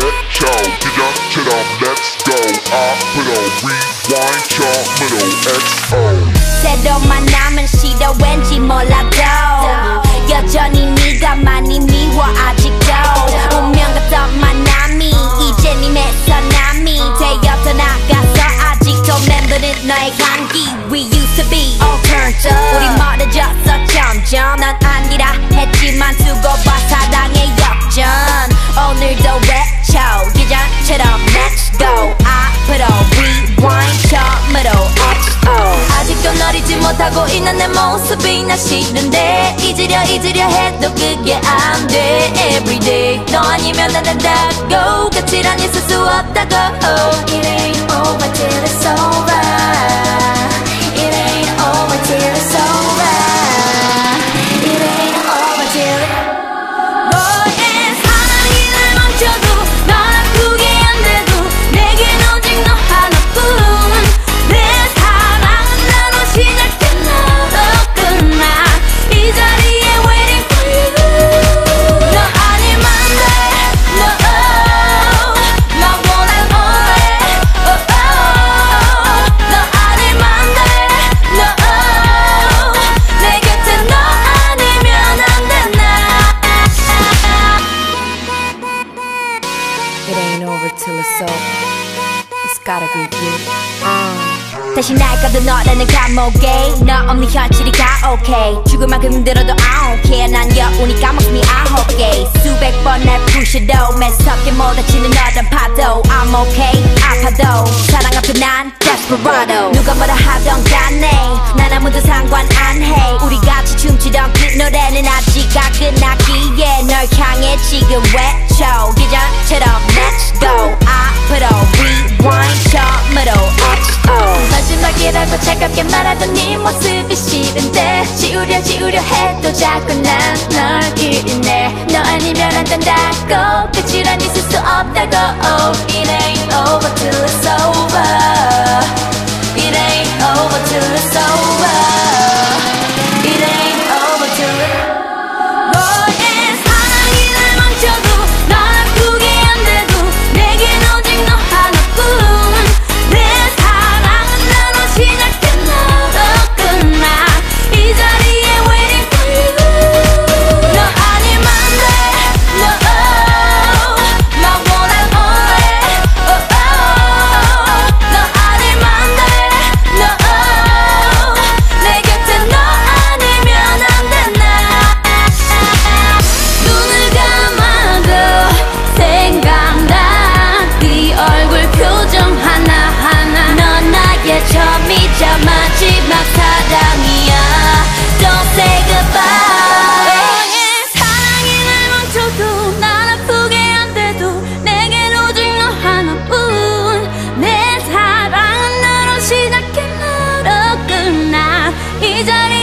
set show 기장처럼 let's go 앞으로 rewind 처음으로 XO 새로 만남은 싫어 왠지 몰라도 여전히 네가 많이 미워 아직도 운명 같던 만남이 이제 네 님의 서남이 되어서 나가서 아직도 맴도는 너의 감기 We used to be all turned up. 우리 멀어졌어 점점. 넌 아니라 했지만 두고 봐서 모습이 나 싫은데 잊으려 잊으려 해도 그게 안 돼. Everyday 너 아니면 안 된다고 끝이란 있을 수 없다고. It gotta you. 다시 날 가도 너라는 감옥에 너 없는 현실이 다 okay. 죽을 만큼 힘들어도 I don't care. 난 여운이 까먹음이 아홉 개. 수백 번날 부셔도 매섭게 몰아치는 너란 파도. I'm okay. 아파도. 사랑 앞에 난 desperado. 누가 뭐라 하던 간에 난 아무도 상관 안해. 우리 같이 춤추던 그 노래는 아직 안 끝났기에 널 향해 지금 외쳐. 예전처럼 Let's go 차갑게 말하던 네 모습이 싫은데 지우려 지우려 해도 자꾸 난널 기리네. 너 아니면 안 된다고. 끝이란 있을 수 없다고. Oh, It ain't over till it's over 이 자리